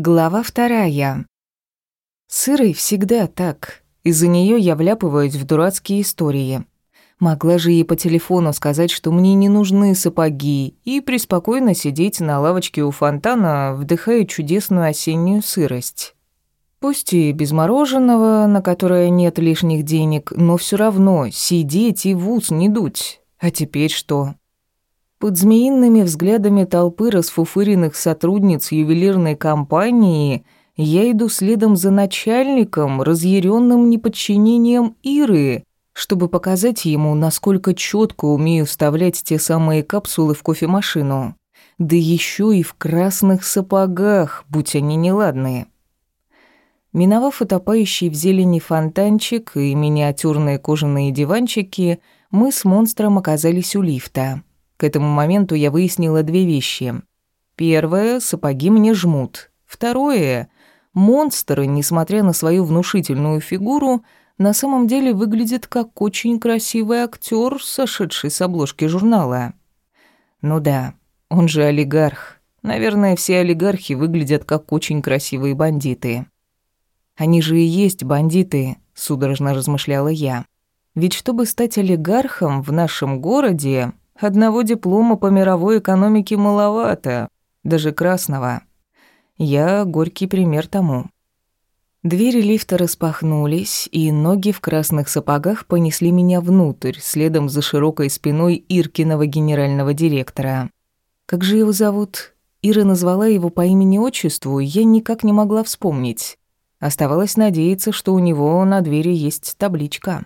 Глава вторая. Сырой всегда так. Из-за нее я вляпываюсь в дурацкие истории. Могла же ей по телефону сказать, что мне не нужны сапоги, и преспокойно сидеть на лавочке у фонтана, вдыхая чудесную осеннюю сырость. Пусть и без мороженого, на которое нет лишних денег, но все равно сидеть и в ус не дуть. А теперь что? Под змеиными взглядами толпы расфуфыренных сотрудниц ювелирной компании я иду следом за начальником, разъяренным неподчинением Иры, чтобы показать ему, насколько четко умею вставлять те самые капсулы в кофемашину. Да еще и в красных сапогах, будь они неладные. Миновав утопающий в зелени фонтанчик и миниатюрные кожаные диванчики, мы с монстром оказались у лифта. К этому моменту я выяснила две вещи. Первое — сапоги мне жмут. Второе — монстр, несмотря на свою внушительную фигуру, на самом деле выглядит как очень красивый актер, сошедший с обложки журнала. Ну да, он же олигарх. Наверное, все олигархи выглядят как очень красивые бандиты. Они же и есть бандиты, судорожно размышляла я. Ведь чтобы стать олигархом в нашем городе, Одного диплома по мировой экономике маловато, даже красного. Я горький пример тому. Двери лифта распахнулись, и ноги в красных сапогах понесли меня внутрь, следом за широкой спиной Иркиного генерального директора. Как же его зовут? Ира назвала его по имени-отчеству, я никак не могла вспомнить. Оставалось надеяться, что у него на двери есть табличка.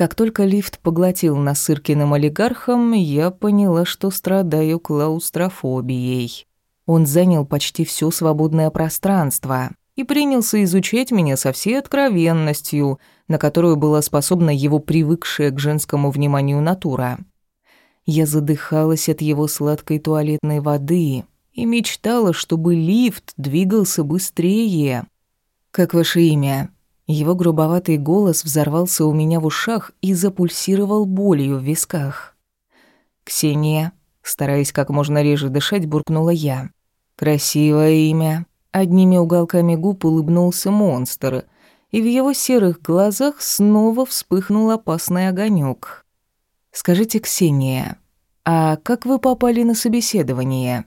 Как только лифт поглотил нас Иркиным олигархом, я поняла, что страдаю клаустрофобией. Он занял почти все свободное пространство и принялся изучать меня со всей откровенностью, на которую была способна его привыкшая к женскому вниманию натура. Я задыхалась от его сладкой туалетной воды и мечтала, чтобы лифт двигался быстрее. «Как ваше имя?» Его грубоватый голос взорвался у меня в ушах и запульсировал болью в висках. «Ксения», стараясь как можно реже дышать, буркнула я. «Красивое имя». Одними уголками губ улыбнулся монстр, и в его серых глазах снова вспыхнул опасный огонек. «Скажите, Ксения, а как вы попали на собеседование?»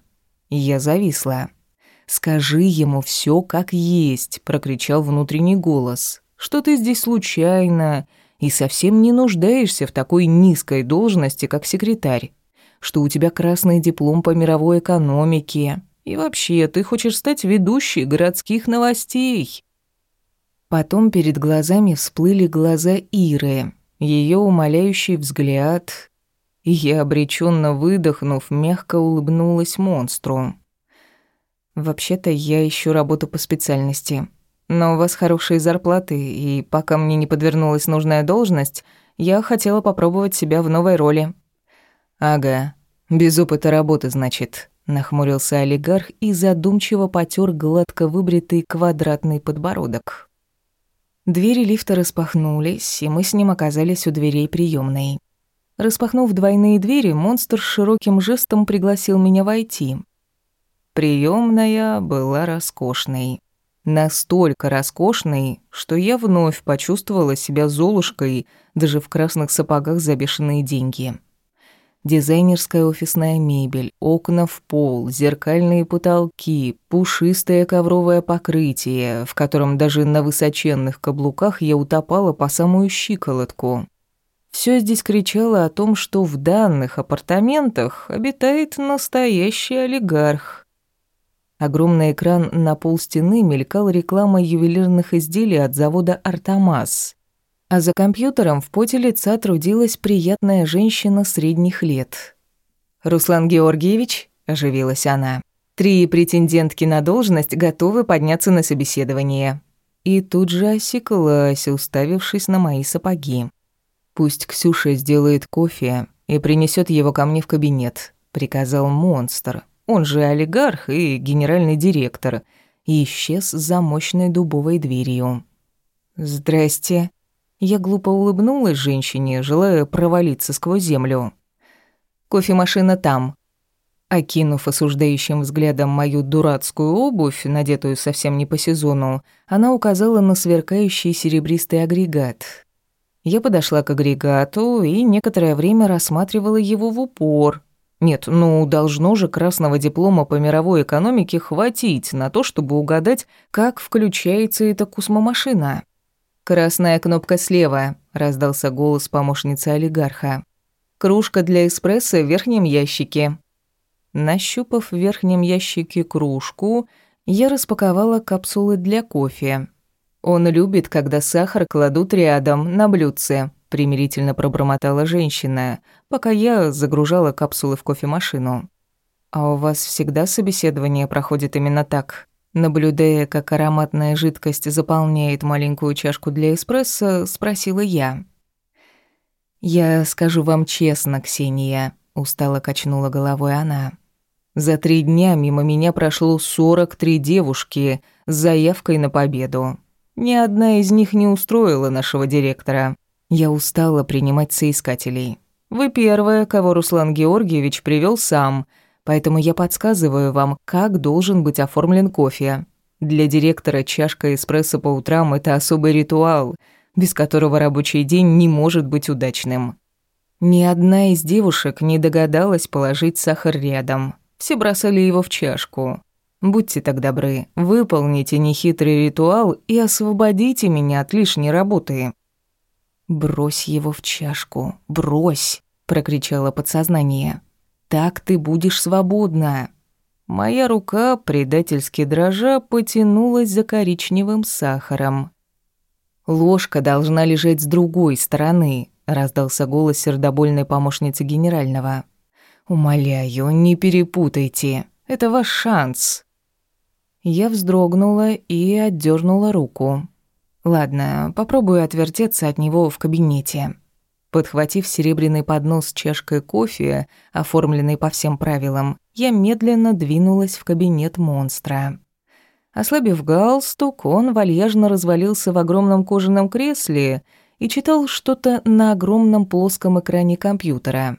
Я зависла. «Скажи ему все как есть», — прокричал внутренний голос. «Что ты здесь случайно и совсем не нуждаешься в такой низкой должности, как секретарь. Что у тебя красный диплом по мировой экономике. И вообще, ты хочешь стать ведущей городских новостей». Потом перед глазами всплыли глаза Иры, ее умоляющий взгляд, и я, обреченно выдохнув, мягко улыбнулась монстру. Вообще-то я ищу работу по специальности. Но у вас хорошие зарплаты, и пока мне не подвернулась нужная должность, я хотела попробовать себя в новой роли. Ага, без опыта работы, значит, нахмурился олигарх и задумчиво потёр гладко выбритый квадратный подбородок. Двери лифта распахнулись, и мы с ним оказались у дверей приёмной. Распахнув двойные двери, монстр широким жестом пригласил меня войти. Приемная была роскошной. Настолько роскошной, что я вновь почувствовала себя золушкой даже в красных сапогах за бешеные деньги. Дизайнерская офисная мебель, окна в пол, зеркальные потолки, пушистое ковровое покрытие, в котором даже на высоченных каблуках я утопала по самую щиколотку. Все здесь кричало о том, что в данных апартаментах обитает настоящий олигарх. Огромный экран на пол стены мелькал реклама ювелирных изделий от завода «Артамас». А за компьютером в поте лица трудилась приятная женщина средних лет. «Руслан Георгиевич», – оживилась она, – «три претендентки на должность готовы подняться на собеседование». И тут же осеклась, уставившись на мои сапоги. «Пусть Ксюша сделает кофе и принесет его ко мне в кабинет», – приказал монстр, он же олигарх и генеральный директор, и исчез за мощной дубовой дверью. «Здрасте». Я глупо улыбнулась женщине, желая провалиться сквозь землю. «Кофемашина там». Окинув осуждающим взглядом мою дурацкую обувь, надетую совсем не по сезону, она указала на сверкающий серебристый агрегат. Я подошла к агрегату и некоторое время рассматривала его в упор. Нет, ну, должно же красного диплома по мировой экономике хватить на то, чтобы угадать, как включается эта космомашина. «Красная кнопка слева», — раздался голос помощницы олигарха. «Кружка для эспрессо в верхнем ящике». Нащупав в верхнем ящике кружку, я распаковала капсулы для кофе. «Он любит, когда сахар кладут рядом, на блюдце», — примирительно пробормотала женщина, пока я загружала капсулы в кофемашину. «А у вас всегда собеседование проходит именно так?» Наблюдая, как ароматная жидкость заполняет маленькую чашку для эспрессо, спросила я. «Я скажу вам честно, Ксения», — устало качнула головой она. За три дня мимо меня прошло 43 девушки с заявкой на победу. Ни одна из них не устроила нашего директора. Я устала принимать соискателей. Вы первая, кого Руслан Георгиевич привел сам, поэтому я подсказываю вам, как должен быть оформлен кофе. Для директора чашка эспрессо по утрам – это особый ритуал, без которого рабочий день не может быть удачным. Ни одна из девушек не догадалась положить сахар рядом – все бросали его в чашку. Будьте так добры, выполните нехитрый ритуал и освободите меня от лишней работы. Брось его в чашку, брось, прокричало подсознание. Так ты будешь свободна. Моя рука, предательски дрожа, потянулась за коричневым сахаром. Ложка должна лежать с другой стороны, раздался голос сердобольной помощницы генерального. Умоляю, не перепутайте. Это ваш шанс. Я вздрогнула и отдернула руку. Ладно, попробую отвертеться от него в кабинете. Подхватив серебряный поднос с чашкой кофе, оформленный по всем правилам, я медленно двинулась в кабинет монстра. Ослабив галстук, он вальяжно развалился в огромном кожаном кресле и читал что-то на огромном плоском экране компьютера.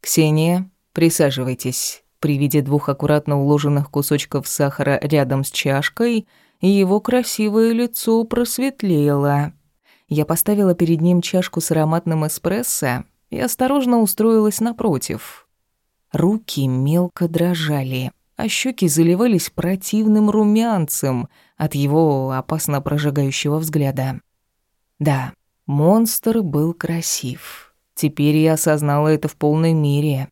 «Ксения, присаживайтесь». При виде двух аккуратно уложенных кусочков сахара рядом с чашкой, его красивое лицо просветлело. Я поставила перед ним чашку с ароматным эспрессо и осторожно устроилась напротив. Руки мелко дрожали, а щеки заливались противным румянцем от его опасно прожигающего взгляда. Да, монстр был красив. Теперь я осознала это в полной мере.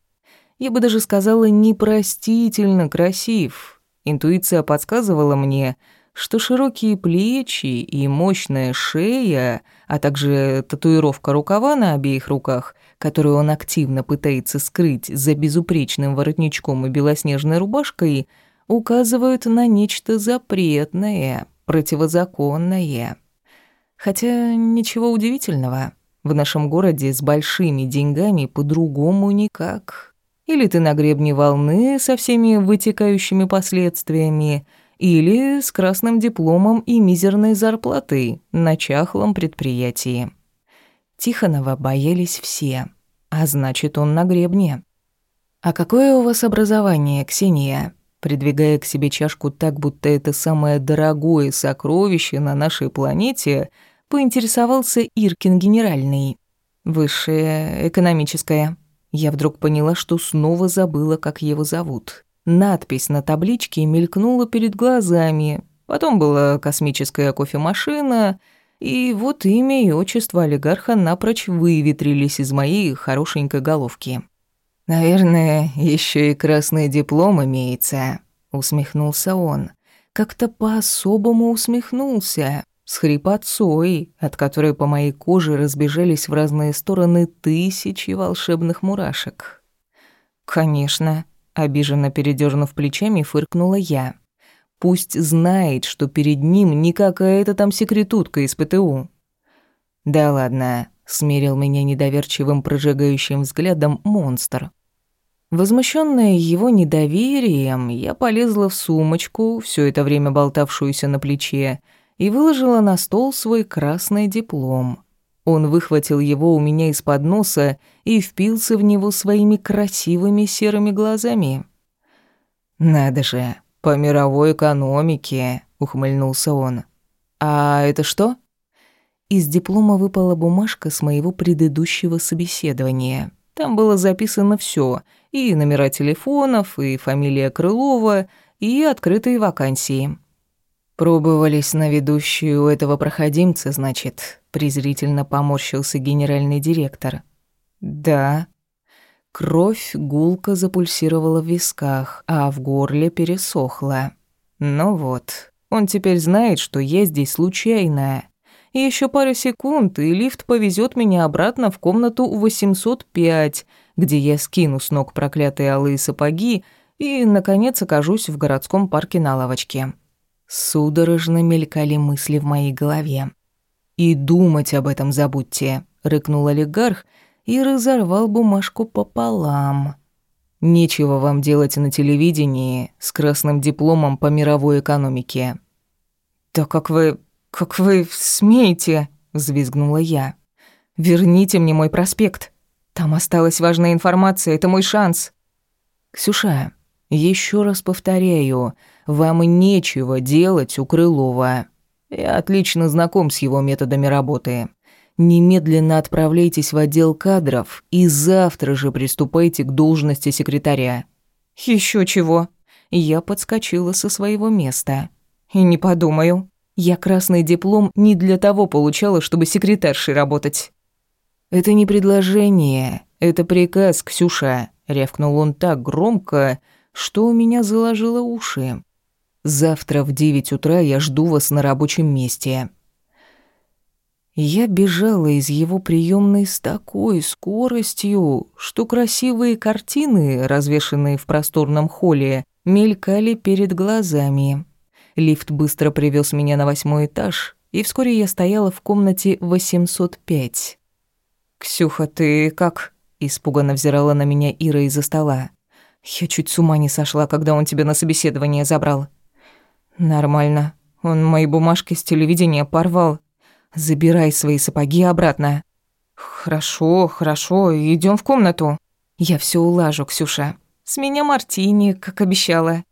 Я бы даже сказала, непростительно красив. Интуиция подсказывала мне, что широкие плечи и мощная шея, а также татуировка рукава на обеих руках, которую он активно пытается скрыть за безупречным воротничком и белоснежной рубашкой, указывают на нечто запретное, противозаконное. Хотя ничего удивительного. В нашем городе с большими деньгами по-другому никак. Или ты на гребне волны со всеми вытекающими последствиями, или с красным дипломом и мизерной зарплатой на чахлом предприятии. Тихонова боялись все, а значит, он на гребне. «А какое у вас образование, Ксения?» Придвигая к себе чашку так, будто это самое дорогое сокровище на нашей планете – поинтересовался Иркин генеральный. Высшее экономическое. Я вдруг поняла, что снова забыла, как его зовут. Надпись на табличке мелькнула перед глазами. Потом была космическая кофемашина, и вот имя и отчество олигарха напрочь выветрились из моей хорошенькой головки. «Наверное, еще и красный диплом имеется», — усмехнулся он. Как-то по-особому усмехнулся с хрипотцой, от которой по моей коже разбежались в разные стороны тысячи волшебных мурашек. «Конечно», — обиженно передернув плечами, фыркнула я. «Пусть знает, что перед ним не какая-то там секретутка из ПТУ». «Да ладно», — смерил меня недоверчивым прожигающим взглядом монстр. Возмущенная его недоверием, я полезла в сумочку, все это время болтавшуюся на плече, и выложила на стол свой красный диплом. Он выхватил его у меня из-под носа и впился в него своими красивыми серыми глазами. «Надо же, по мировой экономике», — ухмыльнулся он. «А это что?» Из диплома выпала бумажка с моего предыдущего собеседования. Там было записано все: и номера телефонов, и фамилия Крылова, и открытые вакансии. Пробовались на ведущую этого проходимца, значит, презрительно поморщился генеральный директор. Да. Кровь гулко запульсировала в висках, а в горле пересохла. Ну вот, он теперь знает, что я здесь случайная. И еще пару секунд, и лифт повезет меня обратно в комнату 805, где я скину с ног проклятые алые сапоги и, наконец, окажусь в городском парке на лавочке. Судорожно мелькали мысли в моей голове. «И думать об этом забудьте», — рыкнул олигарх и разорвал бумажку пополам. «Нечего вам делать на телевидении с красным дипломом по мировой экономике». «Да как вы... как вы смеете?» — взвизгнула я. «Верните мне мой проспект. Там осталась важная информация, это мой шанс». «Ксюша, еще раз повторяю, вам нечего делать у Крылова. Я отлично знаком с его методами работы. Немедленно отправляйтесь в отдел кадров и завтра же приступайте к должности секретаря. Еще чего? Я подскочила со своего места. И не подумаю. Я красный диплом не для того получала, чтобы секретаршей работать. Это не предложение, это приказ, Ксюша, рявкнул он так громко, что у меня заложило уши. Завтра в девять утра я жду вас на рабочем месте. Я бежала из его приемной с такой скоростью, что красивые картины, развешанные в просторном холле, мелькали перед глазами. Лифт быстро привез меня на восьмой этаж, и вскоре я стояла в комнате 805. «Ксюха, ты как?» – испуганно взирала на меня Ира из-за стола. Я чуть с ума не сошла, когда он тебя на собеседование забрал. Нормально. Он мои бумажки с телевидения порвал. Забирай свои сапоги обратно. Хорошо, хорошо, идем в комнату. Я все улажу, Ксюша. С меня мартини, как обещала.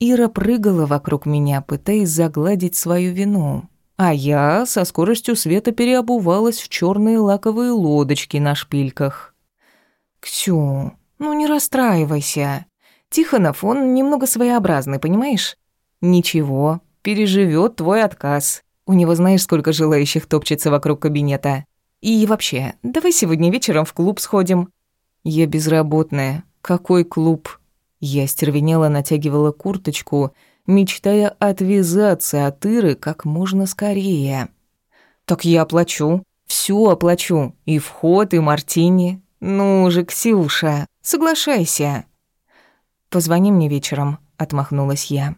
Ира прыгала вокруг меня, пытаясь загладить свою вину. А я со скоростью света переобувалась в черные лаковые лодочки на шпильках. «Ксю, ну не расстраивайся. Тихонов, он немного своеобразный, понимаешь? Ничего, переживет твой отказ. У него знаешь, сколько желающих топчется вокруг кабинета. И вообще, давай сегодня вечером в клуб сходим. Я безработная. Какой клуб? Я стервенела, натягивала курточку, мечтая отвязаться от Иры как можно скорее. Так я оплачу. Всё оплачу. И вход, и мартини. Ну же, Ксюша, соглашайся. Позвони мне вечером, отмахнулась я.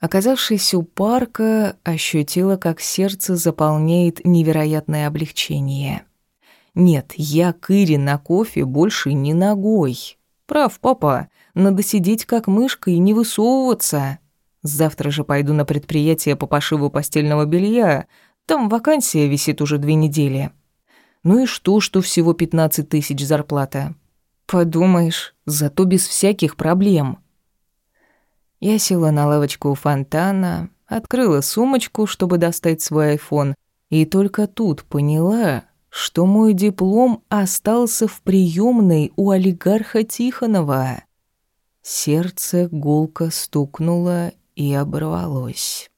Оказавшись у парка, ощутила, как сердце заполняет невероятное облегчение. Нет, я к Ире на кофе больше не ногой. Прав, папа, надо сидеть как мышка и не высовываться. Завтра же пойду на предприятие по пошиву постельного белья. Там вакансия висит уже две недели. Ну и что, что всего 15 тысяч зарплата? Подумаешь, зато без всяких проблем. Я села на лавочку у фонтана, открыла сумочку, чтобы достать свой айфон, и только тут поняла, что мой диплом остался в приемной у олигарха Тихонова. Сердце гулко стукнуло и оборвалось.